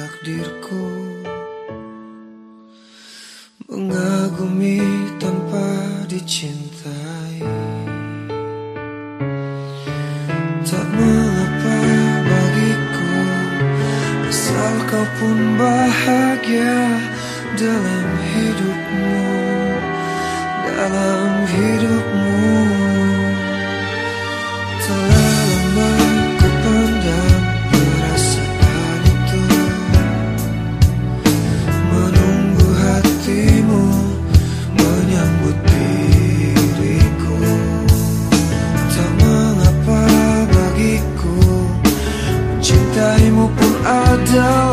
takdirku Mengagumi tanpa dicintai. Tak mengapa bagiku Asal kau pun bahagia dalam hidupmu Dalam hidup are done